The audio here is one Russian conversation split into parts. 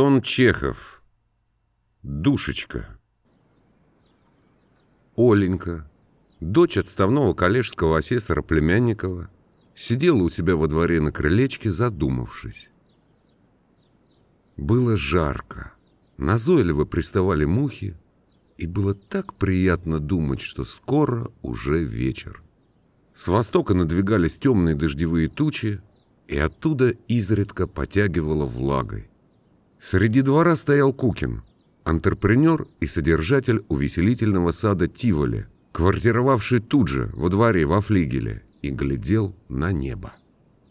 Антон Чехов. Душечка. Оленька, дочь отставного коллежского асессора Племянникова, сидела у себя во дворе на крылечке, задумавшись. Было жарко, назойливо приставали мухи, и было так приятно думать, что скоро уже вечер. С востока надвигались темные дождевые тучи, и оттуда изредка потягивало влагой. Среди двора стоял Кукин, антрепренер и содержатель увеселительного сада Тиволи, квартировавший тут же, во дворе, во флигеле, и глядел на небо.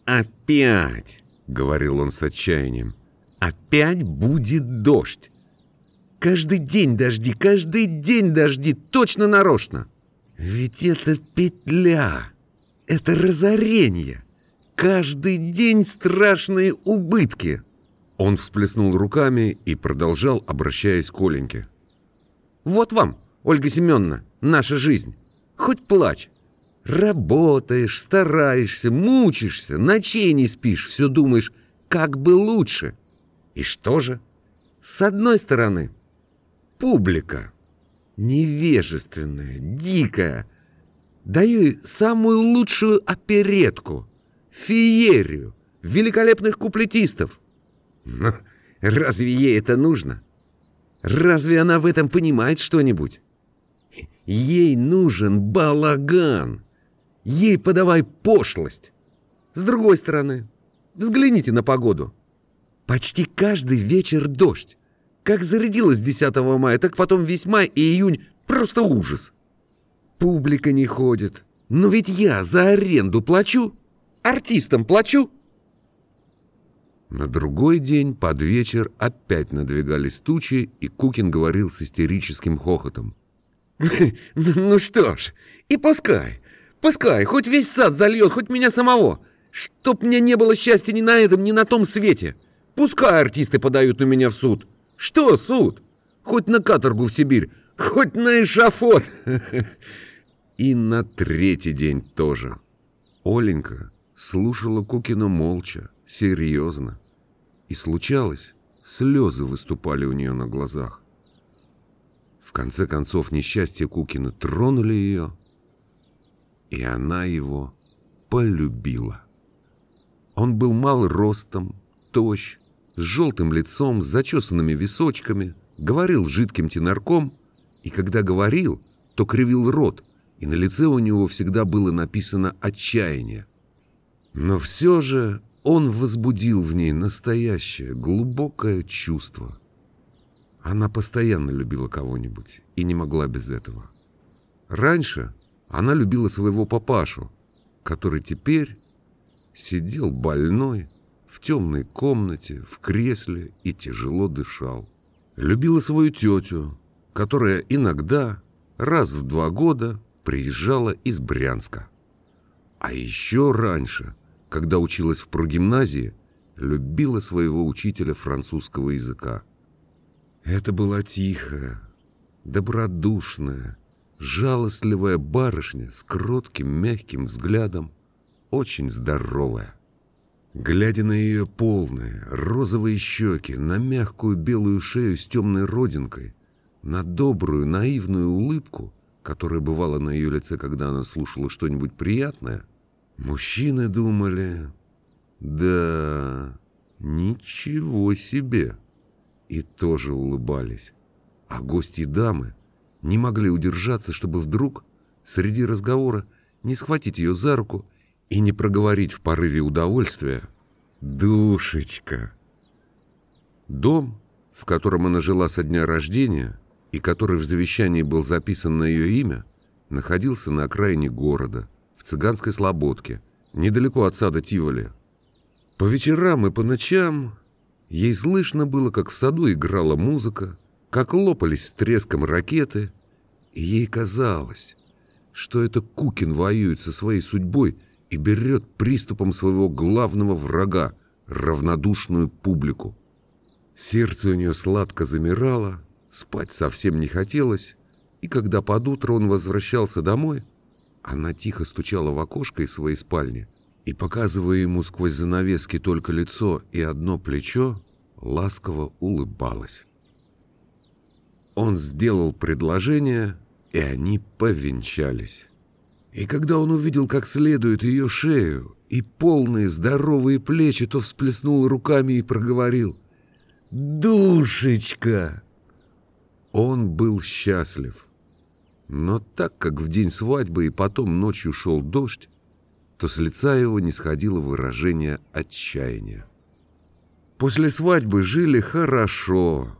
«Опять!» — говорил он с отчаянием. «Опять будет дождь! Каждый день дожди, каждый день дожди, точно нарочно! Ведь это петля, это разорение, каждый день страшные убытки!» Он всплеснул руками и продолжал, обращаясь к Оленьке. «Вот вам, Ольга Семеновна, наша жизнь. Хоть плачь. Работаешь, стараешься, мучишься, ночей не спишь, все думаешь, как бы лучше. И что же? С одной стороны, публика. Невежественная, дикая. Даю ей самую лучшую оперетку, феерию, великолепных куплетистов. Но разве ей это нужно? Разве она в этом понимает что-нибудь? Ей нужен балаган. Ей подавай пошлость. С другой стороны, взгляните на погоду. Почти каждый вечер дождь. Как зарядилась 10 мая, так потом весь май и июнь просто ужас. Публика не ходит. Но ведь я за аренду плачу. Артистам плачу. На другой день под вечер опять надвигались тучи, и Кукин говорил с истерическим хохотом. «Ну что ж, и пускай, пускай, хоть весь сад зальет, хоть меня самого, чтоб мне не было счастья ни на этом, ни на том свете. Пускай артисты подают на меня в суд. Что суд? Хоть на каторгу в Сибирь, хоть на эшафот!» И на третий день тоже. Оленька слушала Кукина молча, серьезно. И случалось, слезы выступали у нее на глазах. В конце концов, несчастье Кукина тронули ее, и она его полюбила. Он был мал ростом, тощ, с желтым лицом, с зачесанными височками, говорил жидким тенорком, и когда говорил, то кривил рот, и на лице у него всегда было написано «отчаяние». Но все же он возбудил в ней настоящее, глубокое чувство. Она постоянно любила кого-нибудь и не могла без этого. Раньше она любила своего папашу, который теперь сидел больной в темной комнате, в кресле и тяжело дышал. Любила свою тетю, которая иногда, раз в два года, приезжала из Брянска. А еще раньше когда училась в прогимназии, любила своего учителя французского языка. Это была тихая, добродушная, жалостливая барышня с кротким мягким взглядом, очень здоровая. Глядя на ее полные розовые щеки, на мягкую белую шею с темной родинкой, на добрую наивную улыбку, которая бывала на ее лице, когда она слушала что-нибудь приятное, Мужчины думали, да, ничего себе, и тоже улыбались. А гости и дамы не могли удержаться, чтобы вдруг среди разговора не схватить ее за руку и не проговорить в порыве удовольствия «Душечка!». Дом, в котором она жила со дня рождения и который в завещании был записан на ее имя, находился на окраине города – в цыганской слободке, недалеко от сада Тиволи. По вечерам и по ночам ей слышно было, как в саду играла музыка, как лопались с треском ракеты, и ей казалось, что это Кукин воюет со своей судьбой и берет приступом своего главного врага, равнодушную публику. Сердце у нее сладко замирало, спать совсем не хотелось, и когда под утро он возвращался домой, она тихо стучала в окошко из своей спальни и, показывая ему сквозь занавески только лицо и одно плечо, ласково улыбалась. Он сделал предложение, и они повенчались. И когда он увидел как следует ее шею и полные здоровые плечи, то всплеснул руками и проговорил «Душечка!». Он был счастлив. Но так как в день свадьбы и потом ночью шел дождь, то с лица его не сходило выражение отчаяния. После свадьбы жили хорошо.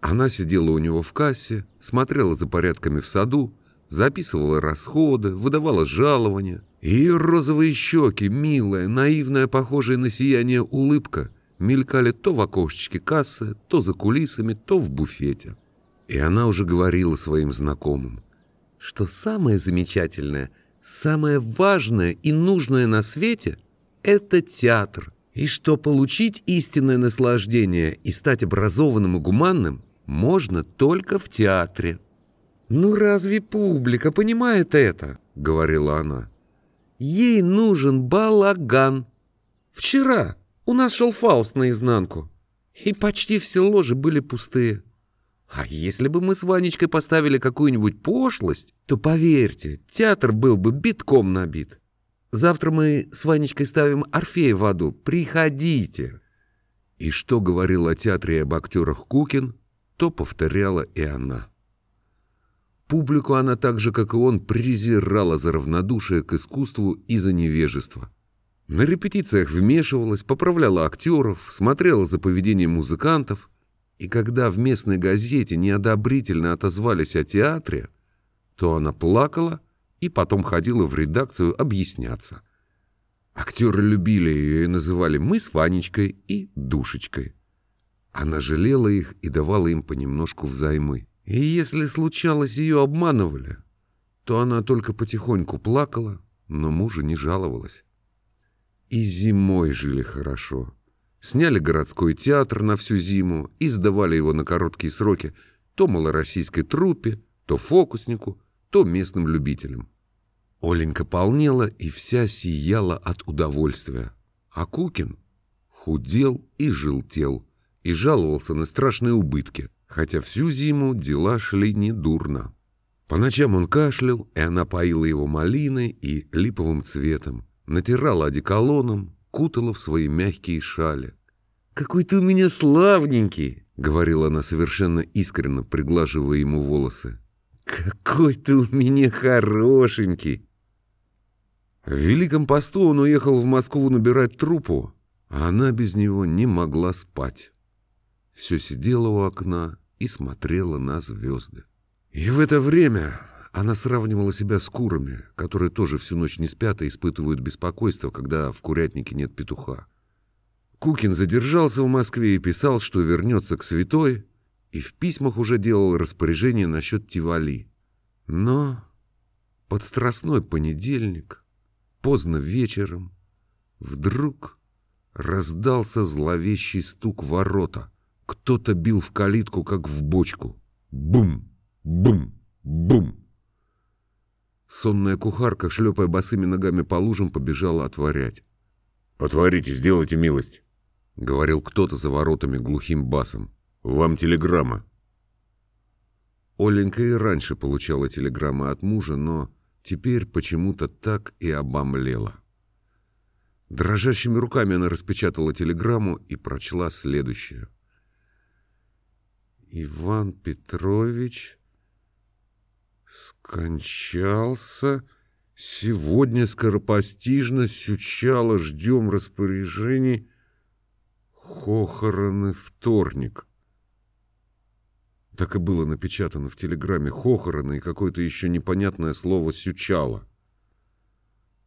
Она сидела у него в кассе, смотрела за порядками в саду, записывала расходы, выдавала жалования. Ее розовые щеки, милая, наивная, похожая на сияние улыбка, мелькали то в окошечке кассы, то за кулисами, то в буфете. И она уже говорила своим знакомым, что самое замечательное, самое важное и нужное на свете — это театр, и что получить истинное наслаждение и стать образованным и гуманным можно только в театре. «Ну разве публика понимает это?» — говорила она. «Ей нужен балаган. Вчера у нас шел Фауст наизнанку, и почти все ложи были пустые». А если бы мы с Ванечкой поставили какую-нибудь пошлость, то, поверьте, театр был бы битком набит. Завтра мы с Ванечкой ставим Орфея в аду. Приходите!» И что говорил о театре и об актерах Кукин, то повторяла и она. Публику она так же, как и он, презирала за равнодушие к искусству и за невежество. На репетициях вмешивалась, поправляла актеров, смотрела за поведением музыкантов, и когда в местной газете неодобрительно отозвались о театре, то она плакала и потом ходила в редакцию объясняться. Актеры любили ее и называли «мы с Ванечкой» и «душечкой». Она жалела их и давала им понемножку взаймы. И если случалось, ее обманывали, то она только потихоньку плакала, но мужа не жаловалась. И зимой жили хорошо. Сняли городской театр на всю зиму и сдавали его на короткие сроки то малороссийской труппе, то фокуснику, то местным любителям. Оленька полнела и вся сияла от удовольствия. А Кукин худел и желтел, и жаловался на страшные убытки, хотя всю зиму дела шли недурно. По ночам он кашлял, и она поила его малиной и липовым цветом, натирала одеколоном, кутала в свои мягкие шали. «Какой ты у меня славненький!» — говорила она совершенно искренне, приглаживая ему волосы. «Какой ты у меня хорошенький!» В Великом посту он уехал в Москву набирать трупу, а она без него не могла спать. Все сидела у окна и смотрела на звезды. И в это время она сравнивала себя с курами, которые тоже всю ночь не спят и испытывают беспокойство, когда в курятнике нет петуха. Кукин задержался в Москве и писал, что вернется к святой, и в письмах уже делал распоряжение насчет Тивали. Но под страстной понедельник, поздно вечером, вдруг раздался зловещий стук ворота. Кто-то бил в калитку, как в бочку. Бум! Бум! Бум! Сонная кухарка, шлепая босыми ногами по лужам, побежала отворять. «Отворите, сделайте милость», — говорил кто-то за воротами глухим басом. «Вам телеграмма». Оленька и раньше получала телеграммы от мужа, но теперь почему-то так и обомлела. Дрожащими руками она распечатала телеграмму и прочла следующее. «Иван Петрович скончался. Сегодня скоропостижно сючало, ждем распоряжений. Хохороны вторник. Так и было напечатано в телеграмме «Хохороны» и какое-то еще непонятное слово «сючало».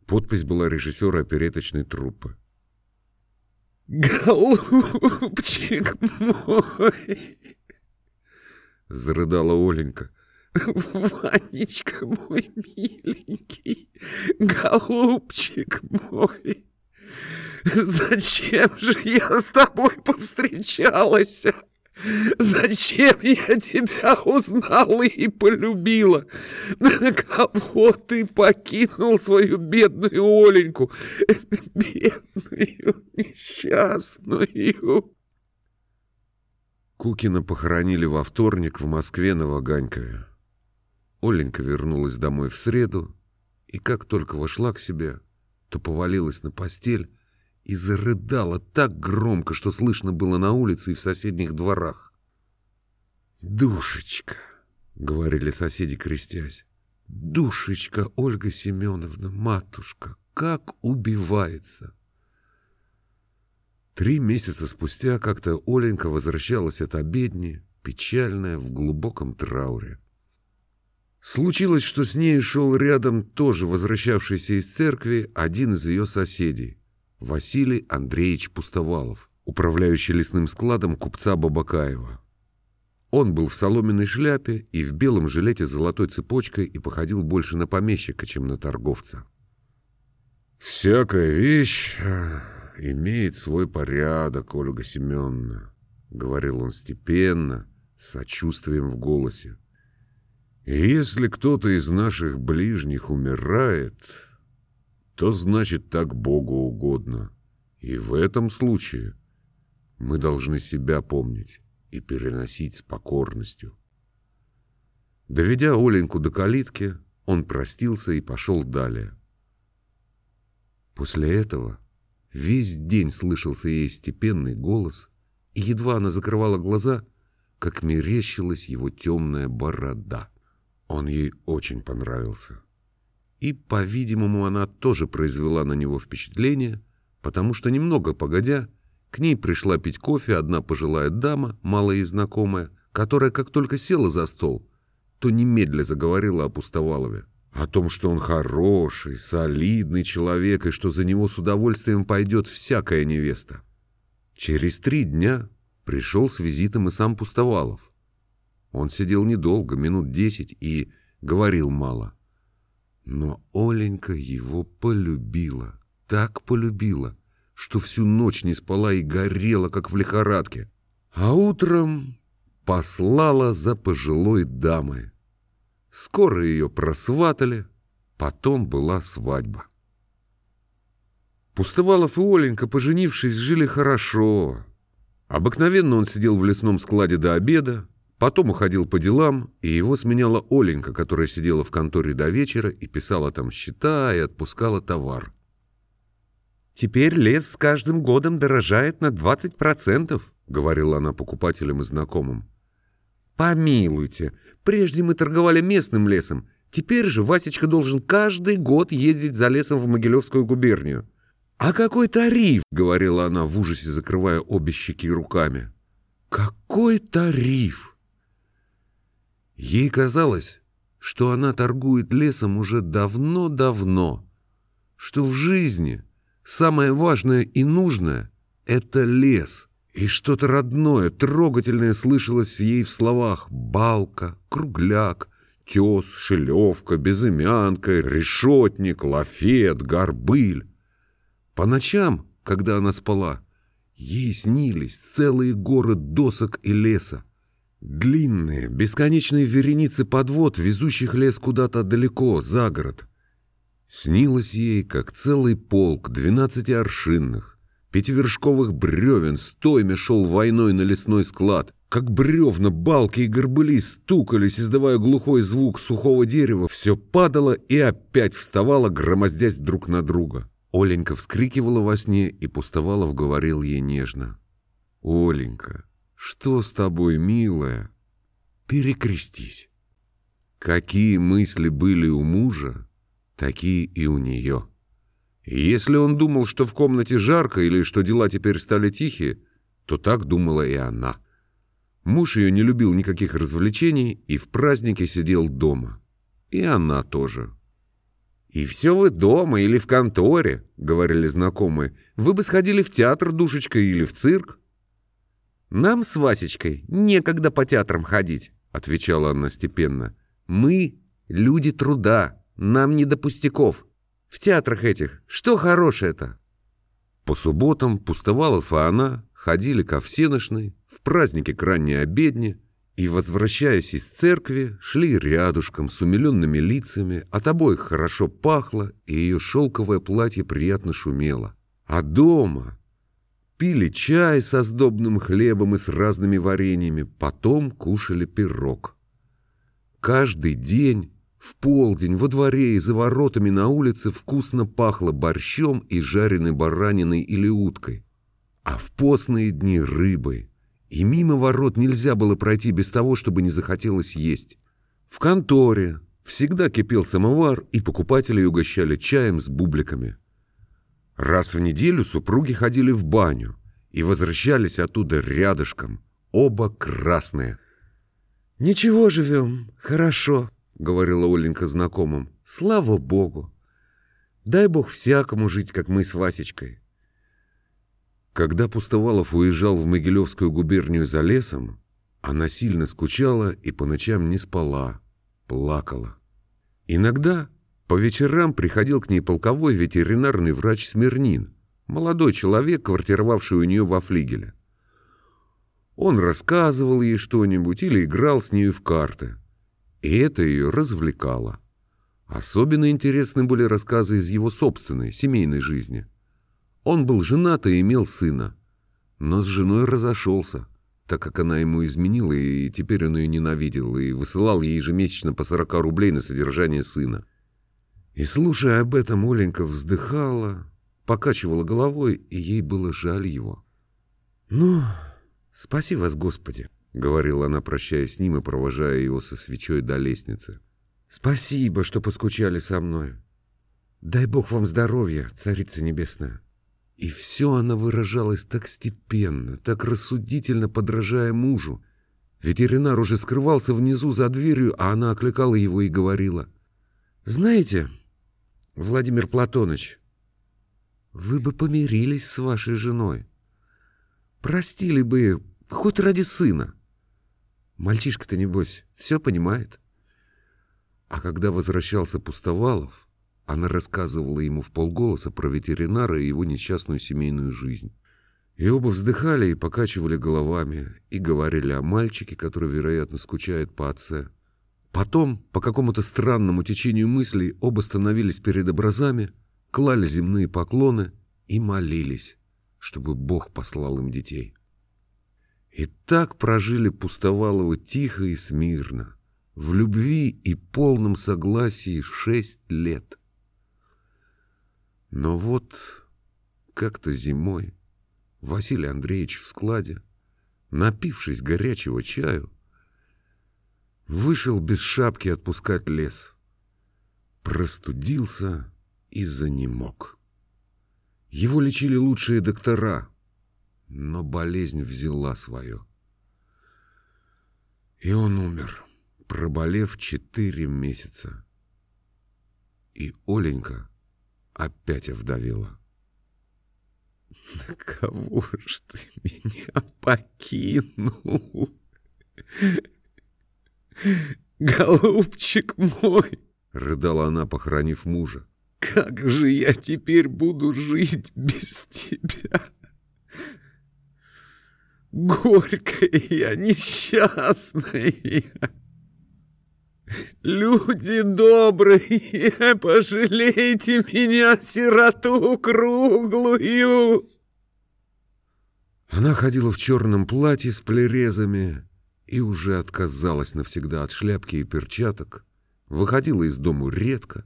Подпись была режиссера опереточной труппы. «Голубчик мой!» — зарыдала Оленька. Ванечка мой миленький, голубчик мой, зачем же я с тобой повстречалась? Зачем я тебя узнала и полюбила? На кого ты покинул свою бедную Оленьку? Бедную, несчастную. Кукина похоронили во вторник в Москве на Ваганькове. Оленька вернулась домой в среду, и как только вошла к себе, то повалилась на постель и зарыдала так громко, что слышно было на улице и в соседних дворах. «Душечка!» — говорили соседи, крестясь. «Душечка Ольга Семеновна, матушка, как убивается!» Три месяца спустя как-то Оленька возвращалась от обедни, печальная, в глубоком трауре. Случилось, что с ней шел рядом тоже возвращавшийся из церкви один из ее соседей, Василий Андреевич Пустовалов, управляющий лесным складом купца Бабакаева. Он был в соломенной шляпе и в белом жилете с золотой цепочкой и походил больше на помещика, чем на торговца. «Всякая вещь имеет свой порядок, Ольга Семеновна», — говорил он степенно, с сочувствием в голосе. «И если кто-то из наших ближних умирает, то значит так Богу угодно. И в этом случае мы должны себя помнить и переносить с покорностью». Доведя Оленьку до калитки, он простился и пошел далее. После этого Весь день слышался ей степенный голос, и едва она закрывала глаза, как мерещилась его темная борода. Он ей очень понравился. И, по-видимому, она тоже произвела на него впечатление, потому что немного погодя, к ней пришла пить кофе одна пожилая дама, малая и знакомая, которая, как только села за стол, то немедля заговорила о Пустовалове о том, что он хороший, солидный человек и что за него с удовольствием пойдет всякая невеста. Через три дня пришел с визитом и сам Пустовалов. Он сидел недолго, минут десять, и говорил мало. Но Оленька его полюбила, так полюбила, что всю ночь не спала и горела, как в лихорадке. А утром послала за пожилой дамой. Скоро ее просватали, потом была свадьба. Пустовалов и Оленька, поженившись, жили хорошо. Обыкновенно он сидел в лесном складе до обеда, потом уходил по делам, и его сменяла Оленька, которая сидела в конторе до вечера и писала там счета и отпускала товар. «Теперь лес с каждым годом дорожает на 20%, — говорила она покупателям и знакомым. «Помилуйте, Прежде мы торговали местным лесом. Теперь же Васечка должен каждый год ездить за лесом в Могилевскую губернию. «А какой тариф?» — говорила она в ужасе, закрывая обе щеки руками. «Какой тариф?» Ей казалось, что она торгует лесом уже давно-давно, что в жизни самое важное и нужное — это лес — и что-то родное, трогательное слышалось ей в словах «балка», «кругляк», «тес», «шелевка», «безымянка», «решетник», «лафет», «горбыль». По ночам, когда она спала, ей снились целые горы досок и леса. Длинные, бесконечные вереницы подвод, везущих лес куда-то далеко, за город. Снилось ей, как целый полк двенадцати аршинных, пятивершковых бревен стойме шел войной на лесной склад. Как бревна, балки и горбыли стукались, издавая глухой звук сухого дерева, все падало и опять вставало, громоздясь друг на друга. Оленька вскрикивала во сне, и Пустовалов говорил ей нежно. «Оленька, что с тобой, милая? Перекрестись». Какие мысли были у мужа, такие и у нее. Если он думал, что в комнате жарко или что дела теперь стали тихие, то так думала и она. Муж ее не любил никаких развлечений и в празднике сидел дома. И она тоже. «И все вы дома или в конторе», — говорили знакомые. «Вы бы сходили в театр, душечка, или в цирк». «Нам с Васечкой некогда по театрам ходить», — отвечала она степенно. «Мы — люди труда, нам не до пустяков». В театрах этих что хорошее-то? По субботам Пустовалов и она ходили ко всеношной, в празднике к ранней обедне, и, возвращаясь из церкви, шли рядышком с умиленными лицами, от обоих хорошо пахло, и ее шелковое платье приятно шумело. А дома Пили чай со сдобным хлебом и с разными вареньями, потом кушали пирог. Каждый день в полдень во дворе и за воротами на улице вкусно пахло борщом и жареной бараниной или уткой, а в постные дни — рыбой. И мимо ворот нельзя было пройти без того, чтобы не захотелось есть. В конторе всегда кипел самовар, и покупателей угощали чаем с бубликами. Раз в неделю супруги ходили в баню и возвращались оттуда рядышком, оба красные. «Ничего, живем, хорошо», — говорила Оленька знакомым. «Слава Богу! Дай Бог всякому жить, как мы с Васечкой». Когда Пустовалов уезжал в Могилевскую губернию за лесом, она сильно скучала и по ночам не спала, плакала. Иногда по вечерам приходил к ней полковой ветеринарный врач Смирнин, молодой человек, квартировавший у нее во флигеле. Он рассказывал ей что-нибудь или играл с нею в карты, и это ее развлекало. Особенно интересны были рассказы из его собственной, семейной жизни. Он был женат и имел сына, но с женой разошелся, так как она ему изменила, и теперь он ее ненавидел, и высылал ей ежемесячно по 40 рублей на содержание сына. И, слушая об этом, Оленька вздыхала, покачивала головой, и ей было жаль его. «Ну, спаси вас, Господи!» — говорила она, прощаясь с ним и провожая его со свечой до лестницы. «Спасибо, что поскучали со мной. Дай Бог вам здоровья, Царица Небесная!» И все она выражалась так степенно, так рассудительно подражая мужу. Ветеринар уже скрывался внизу за дверью, а она окликала его и говорила. «Знаете, Владимир Платоныч, вы бы помирились с вашей женой. Простили бы, хоть ради сына. Мальчишка-то, небось, все понимает. А когда возвращался Пустовалов, она рассказывала ему в полголоса про ветеринара и его несчастную семейную жизнь. И оба вздыхали и покачивали головами, и говорили о мальчике, который, вероятно, скучает по отце. Потом, по какому-то странному течению мыслей, оба становились перед образами, клали земные поклоны и молились, чтобы Бог послал им детей. И так прожили Пустоваловы тихо и смирно, в любви и полном согласии шесть лет. Но вот как-то зимой Василий Андреевич в складе, напившись горячего чаю, Вышел без шапки отпускать лес. Простудился и занемог. Его лечили лучшие доктора, но болезнь взяла свое. И он умер, проболев четыре месяца. И Оленька опять овдовела. «На кого ж ты меня покинул?» «Голубчик мой!» — рыдала она, похоронив мужа. «Как же я теперь буду жить без тебя? Горькая я, несчастная! Люди добрые, пожалейте меня, сироту круглую!» Она ходила в черном платье с плерезами, и уже отказалась навсегда от шляпки и перчаток, выходила из дому редко,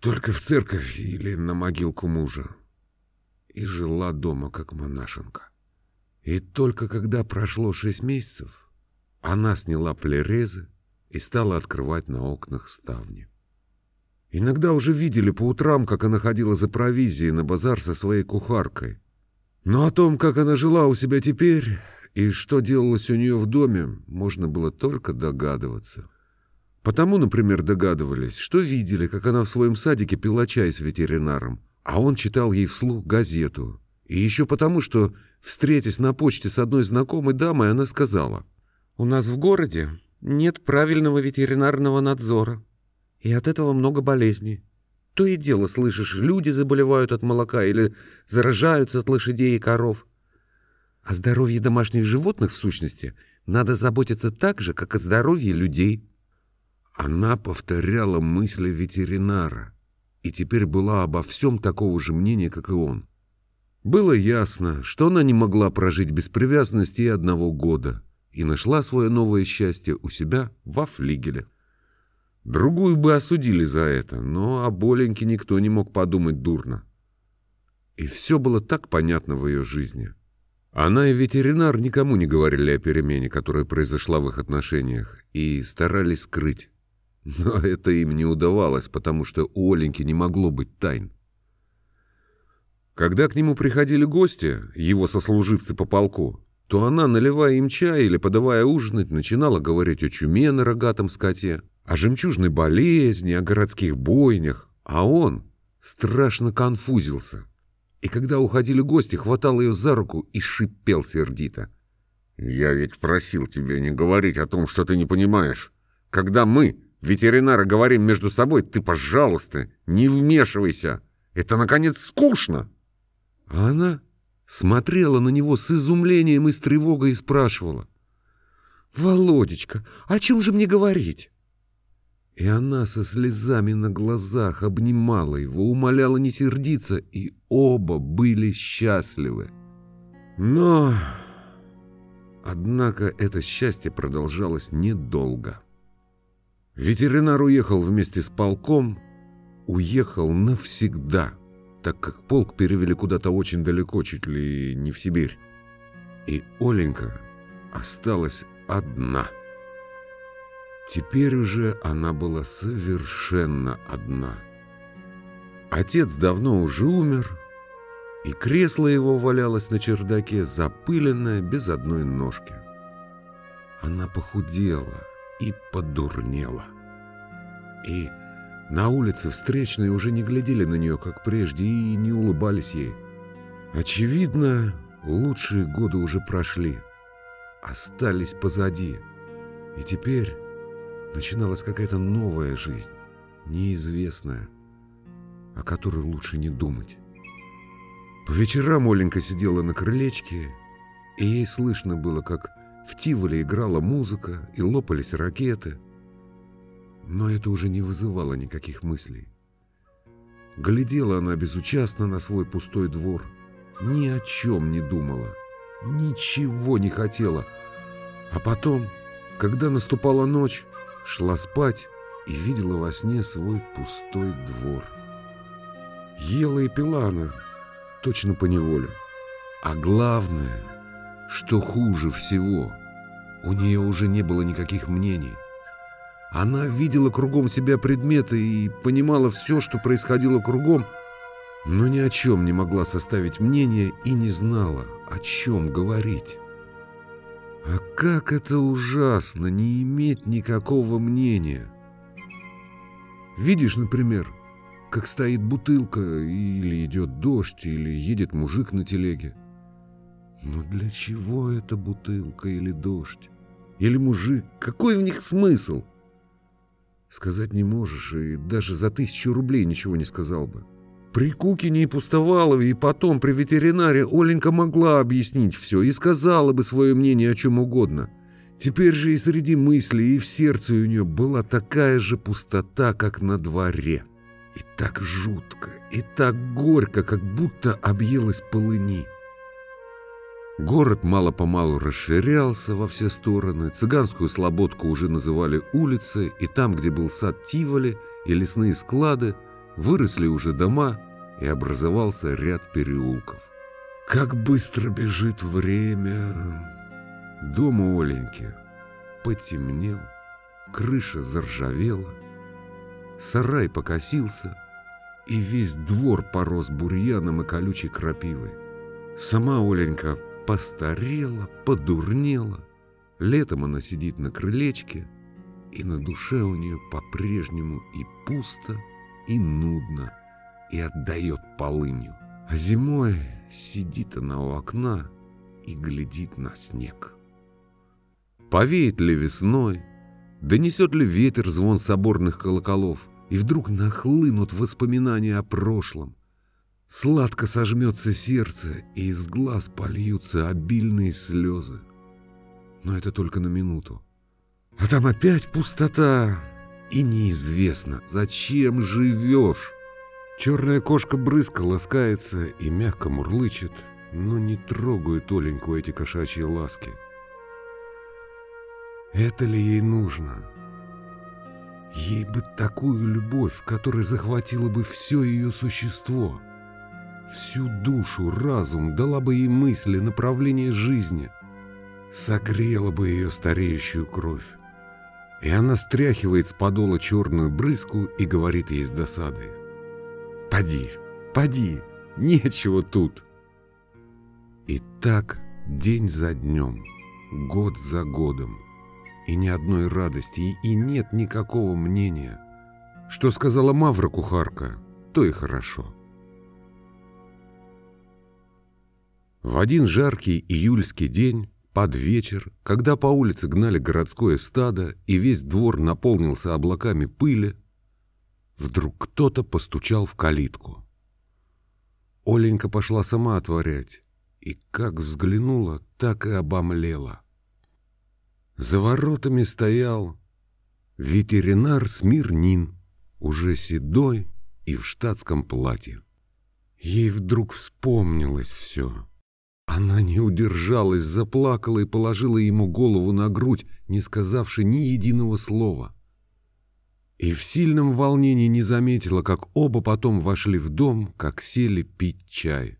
только в церковь или на могилку мужа, и жила дома как монашенка. И только когда прошло шесть месяцев, она сняла плерезы и стала открывать на окнах ставни. Иногда уже видели по утрам, как она ходила за провизией на базар со своей кухаркой. Но о том, как она жила у себя теперь, и что делалось у нее в доме, можно было только догадываться. Потому, например, догадывались, что видели, как она в своем садике пила чай с ветеринаром, а он читал ей вслух газету. И еще потому, что, встретясь на почте с одной знакомой дамой, она сказала, «У нас в городе нет правильного ветеринарного надзора, и от этого много болезней. То и дело слышишь, люди заболевают от молока или заражаются от лошадей и коров. О здоровье домашних животных, в сущности, надо заботиться так же, как о здоровье людей. Она повторяла мысли ветеринара и теперь была обо всем такого же мнения, как и он. Было ясно, что она не могла прожить без привязанности и одного года и нашла свое новое счастье у себя во флигеле. Другую бы осудили за это, но о Боленьке никто не мог подумать дурно. И все было так понятно в ее жизни. Она и ветеринар никому не говорили о перемене, которая произошла в их отношениях, и старались скрыть. Но это им не удавалось, потому что у Оленьки не могло быть тайн. Когда к нему приходили гости, его сослуживцы по полку, то она, наливая им чай или подавая ужинать, начинала говорить о чуме на рогатом скоте, о жемчужной болезни, о городских бойнях, а он страшно конфузился. И когда уходили гости, хватал ее за руку и шипел сердито. «Я ведь просил тебя не говорить о том, что ты не понимаешь. Когда мы, ветеринары, говорим между собой, ты, пожалуйста, не вмешивайся. Это, наконец, скучно!» А она смотрела на него с изумлением и с тревогой и спрашивала. «Володечка, о чем же мне говорить?» И она со слезами на глазах обнимала его, умоляла не сердиться, и оба были счастливы. Но, однако, это счастье продолжалось недолго. Ветеринар уехал вместе с полком, уехал навсегда, так как полк перевели куда-то очень далеко, чуть ли не в Сибирь. И Оленька осталась одна — Теперь уже она была совершенно одна. Отец давно уже умер, и кресло его валялось на чердаке, запыленное, без одной ножки. Она похудела и подурнела. И на улице встречные уже не глядели на нее, как прежде, и не улыбались ей. Очевидно, лучшие годы уже прошли, остались позади. И теперь начиналась какая-то новая жизнь, неизвестная, о которой лучше не думать. По вечерам Оленька сидела на крылечке, и ей слышно было, как в Тиволе играла музыка и лопались ракеты. Но это уже не вызывало никаких мыслей. Глядела она безучастно на свой пустой двор, ни о чем не думала, ничего не хотела. А потом, когда наступала ночь, шла спать и видела во сне свой пустой двор. Ела и пила она, точно по неволе. А главное, что хуже всего, у нее уже не было никаких мнений. Она видела кругом себя предметы и понимала все, что происходило кругом, но ни о чем не могла составить мнение и не знала, о чем говорить. А как это ужасно не иметь никакого мнения. Видишь, например, как стоит бутылка, или идет дождь, или едет мужик на телеге. Но для чего эта бутылка или дождь? Или мужик? Какой в них смысл? Сказать не можешь, и даже за тысячу рублей ничего не сказал бы. При Кукине и Пустовалове, и потом при ветеринаре Оленька могла объяснить все и сказала бы свое мнение о чем угодно. Теперь же и среди мыслей, и в сердце у нее была такая же пустота, как на дворе. И так жутко, и так горько, как будто объелась полыни. Город мало-помалу расширялся во все стороны, цыганскую слободку уже называли улицей, и там, где был сад Тиволи и лесные склады, выросли уже дома, и образовался ряд переулков. Как быстро бежит время! Дом у Оленьки потемнел, крыша заржавела, сарай покосился, и весь двор порос бурьяном и колючей крапивой. Сама Оленька постарела, подурнела. Летом она сидит на крылечке, и на душе у нее по-прежнему и пусто, и нудно и отдает полынью. А зимой сидит она у окна и глядит на снег. Повеет ли весной, донесет ли ветер звон соборных колоколов, и вдруг нахлынут воспоминания о прошлом. Сладко сожмется сердце, и из глаз польются обильные слезы. Но это только на минуту. А там опять пустота, и неизвестно, зачем живешь. Черная кошка брызка ласкается и мягко мурлычет, но не трогают Оленьку эти кошачьи ласки. Это ли ей нужно? Ей бы такую любовь, которая захватила бы все ее существо. Всю душу, разум, дала бы ей мысли, направление жизни. Согрела бы ее стареющую кровь. И она стряхивает с подола черную брызку и говорит ей с досадой. «Поди, поди, нечего тут». И так день за днем, год за годом и ни одной радости, и нет никакого мнения. Что сказала Мавра кухарка, то и хорошо. В один жаркий июльский день, под вечер, когда по улице гнали городское стадо и весь двор наполнился облаками пыли, вдруг кто-то постучал в калитку. Оленька пошла сама отворять, и как взглянула, так и обомлела. За воротами стоял ветеринар Смирнин, уже седой и в штатском платье. Ей вдруг вспомнилось все. Она не удержалась, заплакала и положила ему голову на грудь, не сказавши ни единого слова. И в сильном волнении не заметила, как оба потом вошли в дом, как сели пить чай.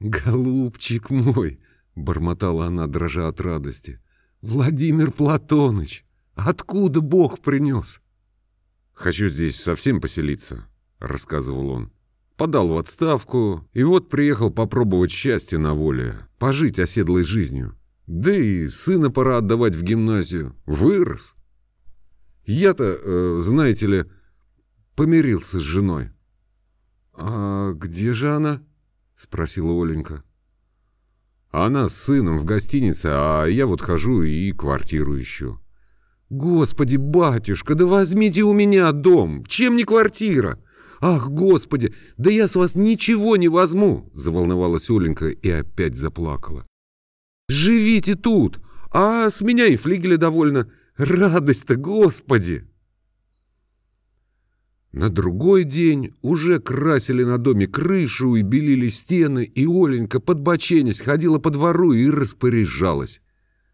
«Голубчик мой!» — бормотала она, дрожа от радости — Владимир Платоныч, откуда Бог принес? Хочу здесь совсем поселиться, рассказывал он. Подал в отставку, и вот приехал попробовать счастье на воле, пожить оседлой жизнью. Да и сына пора отдавать в гимназию. Вырос. Я-то, э, знаете ли, помирился с женой. «А где же она?» — спросила Оленька. Она с сыном в гостинице, а я вот хожу и квартиру ищу. Господи, батюшка, да возьмите у меня дом, чем не квартира? Ах, господи, да я с вас ничего не возьму, заволновалась Оленька и опять заплакала. Живите тут, а с меня и флигеля довольно. Радость-то, господи! На другой день уже красили на доме крышу и белили стены, и Оленька, подбоченясь, ходила по двору и распоряжалась.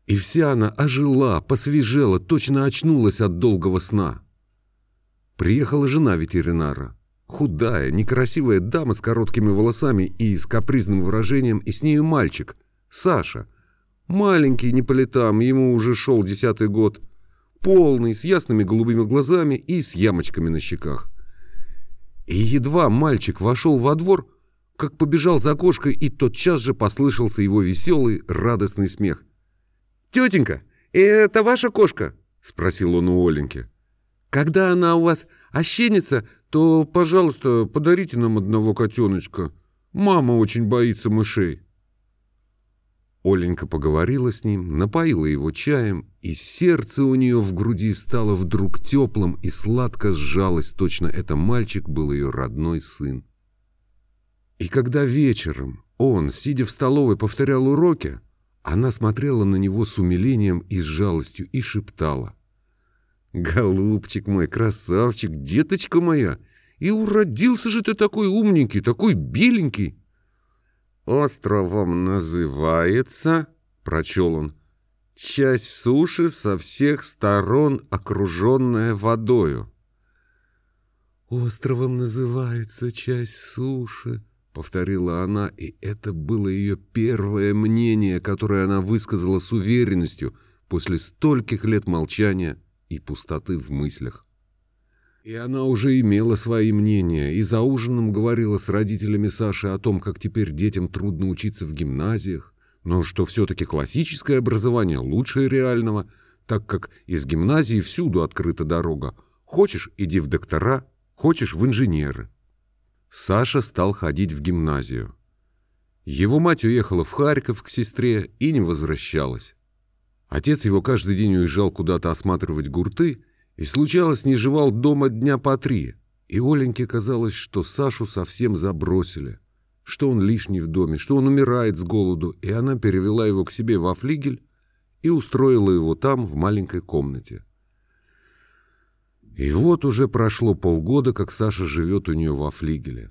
И вся она ожила, посвежела, точно очнулась от долгого сна. Приехала жена ветеринара. Худая, некрасивая дама с короткими волосами и с капризным выражением, и с нею мальчик, Саша. Маленький, не по летам, ему уже шел десятый год – полный, с ясными голубыми глазами и с ямочками на щеках. И едва мальчик вошел во двор, как побежал за кошкой, и тотчас же послышался его веселый, радостный смех. «Тетенька, это ваша кошка?» — спросил он у Оленьки. «Когда она у вас ощенится, то, пожалуйста, подарите нам одного котеночка. Мама очень боится мышей». Оленька поговорила с ним, напоила его чаем, и сердце у нее в груди стало вдруг теплым и сладко сжалось, точно это мальчик был ее родной сын. И когда вечером он, сидя в столовой, повторял уроки, она смотрела на него с умилением и с жалостью и шептала. «Голубчик мой, красавчик, деточка моя, и уродился же ты такой умненький, такой беленький!» «Островом называется, — прочел он, — часть суши со всех сторон, окруженная водою». «Островом называется часть суши», — повторила она, и это было ее первое мнение, которое она высказала с уверенностью после стольких лет молчания и пустоты в мыслях. И она уже имела свои мнения, и за ужином говорила с родителями Саши о том, как теперь детям трудно учиться в гимназиях, но что все-таки классическое образование лучше реального, так как из гимназии всюду открыта дорога. Хочешь – иди в доктора, хочешь – в инженеры. Саша стал ходить в гимназию. Его мать уехала в Харьков к сестре и не возвращалась. Отец его каждый день уезжал куда-то осматривать гурты – и случалось, не жевал дома дня по три. И Оленьке казалось, что Сашу совсем забросили, что он лишний в доме, что он умирает с голоду, и она перевела его к себе во флигель и устроила его там, в маленькой комнате. И вот уже прошло полгода, как Саша живет у нее во флигеле.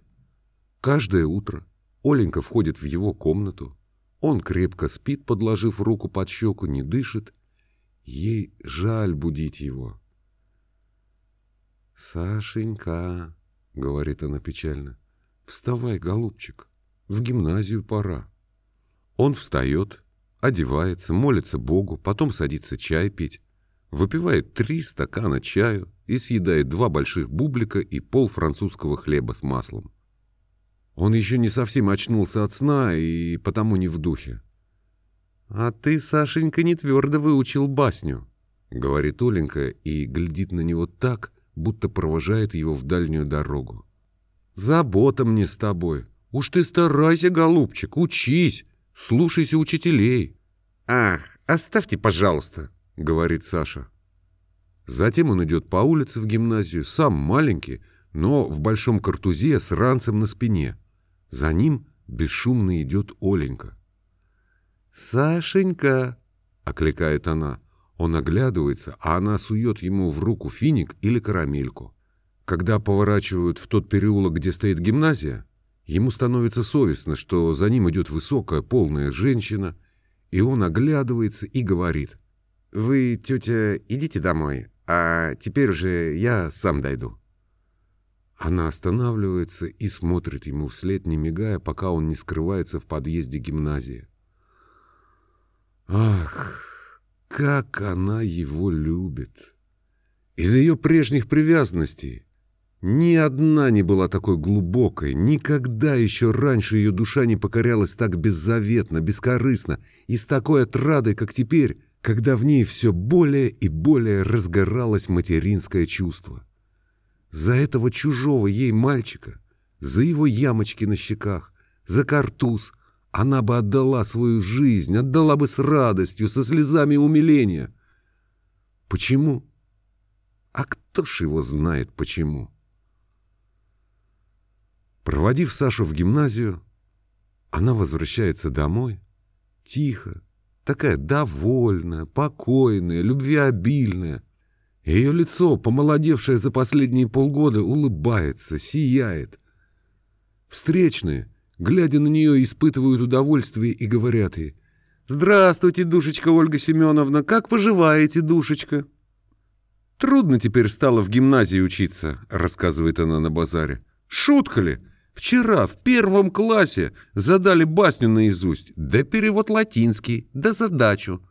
Каждое утро Оленька входит в его комнату. Он крепко спит, подложив руку под щеку, не дышит. Ей жаль будить его. «Сашенька», — говорит она печально, — «вставай, голубчик, в гимназию пора». Он встает, одевается, молится Богу, потом садится чай пить, выпивает три стакана чаю и съедает два больших бублика и пол французского хлеба с маслом. Он еще не совсем очнулся от сна и потому не в духе. «А ты, Сашенька, не твердо выучил басню», — говорит Оленька и глядит на него так, будто провожает его в дальнюю дорогу. «Забота мне с тобой. Уж ты старайся, голубчик, учись, слушайся учителей». «Ах, оставьте, пожалуйста», — говорит Саша. Затем он идет по улице в гимназию, сам маленький, но в большом картузе с ранцем на спине. За ним бесшумно идет Оленька. «Сашенька!» — окликает она. Он оглядывается, а она сует ему в руку финик или карамельку. Когда поворачивают в тот переулок, где стоит гимназия, ему становится совестно, что за ним идет высокая полная женщина, и он оглядывается и говорит. «Вы, тетя, идите домой, а теперь уже я сам дойду». Она останавливается и смотрит ему вслед, не мигая, пока он не скрывается в подъезде гимназии. Ах, как она его любит! Из ее прежних привязанностей ни одна не была такой глубокой, никогда еще раньше ее душа не покорялась так беззаветно, бескорыстно и с такой отрадой, как теперь, когда в ней все более и более разгоралось материнское чувство. За этого чужого ей мальчика, за его ямочки на щеках, за картуз — она бы отдала свою жизнь, отдала бы с радостью, со слезами умиления. Почему? А кто ж его знает почему? Проводив Сашу в гимназию, она возвращается домой, тихо, такая довольная, покойная, любвеобильная. Ее лицо, помолодевшее за последние полгода, улыбается, сияет. Встречные, глядя на нее, испытывают удовольствие и говорят ей «Здравствуйте, душечка Ольга Семеновна, как поживаете, душечка?» «Трудно теперь стало в гимназии учиться», — рассказывает она на базаре. «Шутка ли? Вчера в первом классе задали басню наизусть, да перевод латинский, да задачу.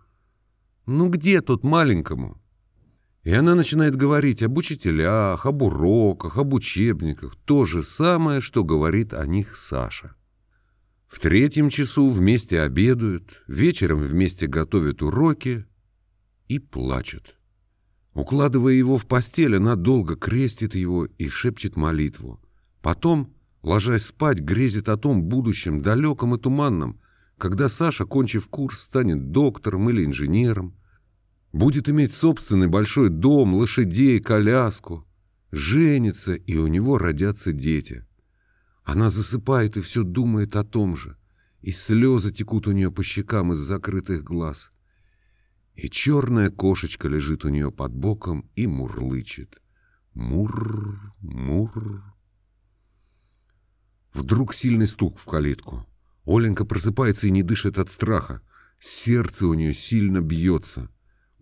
Ну где тут маленькому?» И она начинает говорить об учителях, об уроках, об учебниках. То же самое, что говорит о них Саша. В третьем часу вместе обедают, вечером вместе готовят уроки и плачут. Укладывая его в постель, она долго крестит его и шепчет молитву. Потом, ложась спать, грезит о том будущем, далеком и туманном, когда Саша, кончив курс, станет доктором или инженером, будет иметь собственный большой дом, лошадей, коляску, женится, и у него родятся дети. Она засыпает и все думает о том же, и слезы текут у нее по щекам из закрытых глаз. И черная кошечка лежит у нее под боком и мурлычет. Мур, мур. Вдруг сильный стук в калитку. Оленька просыпается и не дышит от страха. Сердце у нее сильно бьется.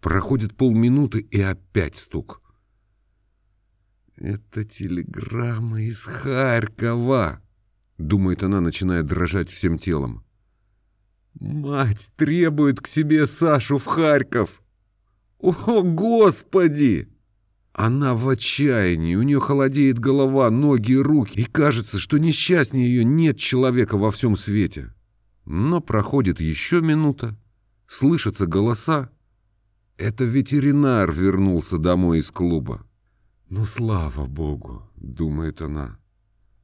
Проходит полминуты и опять стук. «Это телеграмма из Харькова», — думает она, начиная дрожать всем телом. «Мать требует к себе Сашу в Харьков! О, Господи!» Она в отчаянии, у нее холодеет голова, ноги и руки, и кажется, что несчастнее ее нет человека во всем свете. Но проходит еще минута, слышатся голоса, это ветеринар вернулся домой из клуба. «Ну, слава богу!» — думает она.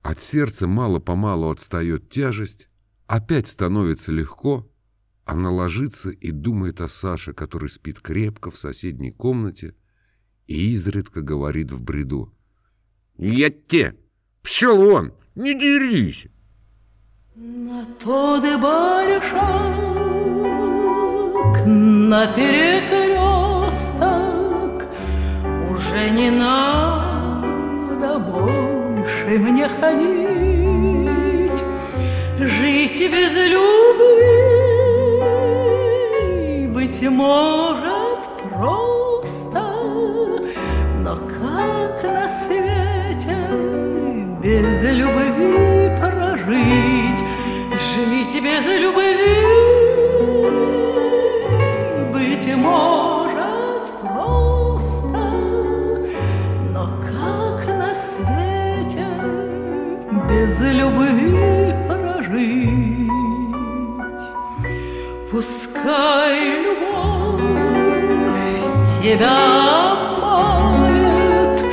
От сердца мало-помалу отстает тяжесть, опять становится легко. Она ложится и думает о Саше, который спит крепко в соседней комнате и изредка говорит в бреду. «Я те! Пшел вон! Не дерись!» На то де большак, на перекресток уже не надо. Какой мне ходить, жить без любви, быть может просто, но как на свете без любви прожить, жить без любви, быть может без любви прожить? Пускай любовь тебя обманет,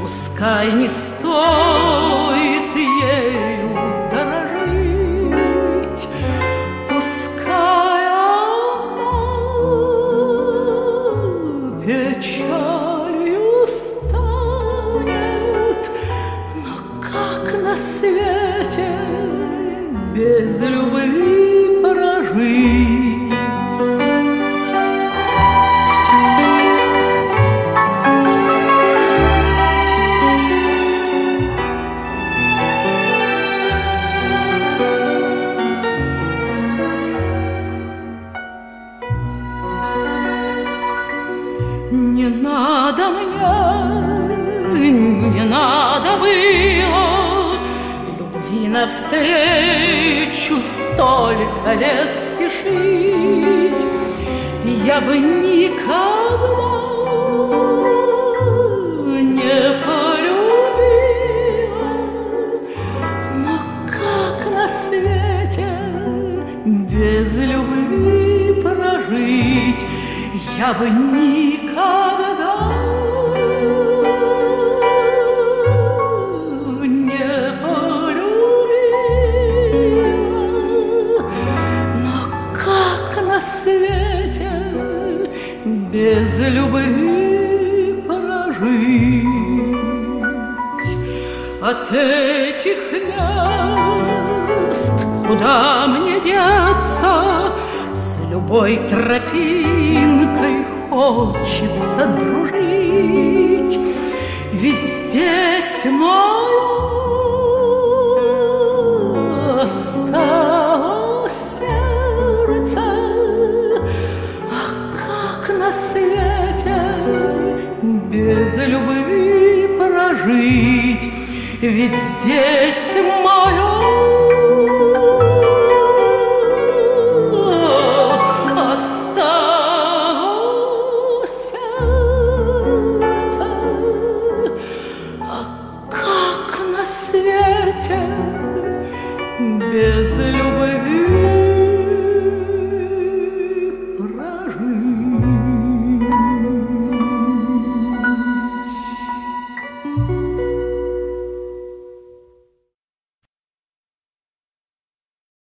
Пускай не стоит ею дорожить, Пускай она печалью станет, Но как на свете на свете без любви прожить? От этих мест куда мне деться? С любой тропинкой хочется дружить, Ведь здесь мое Ведь здесь мое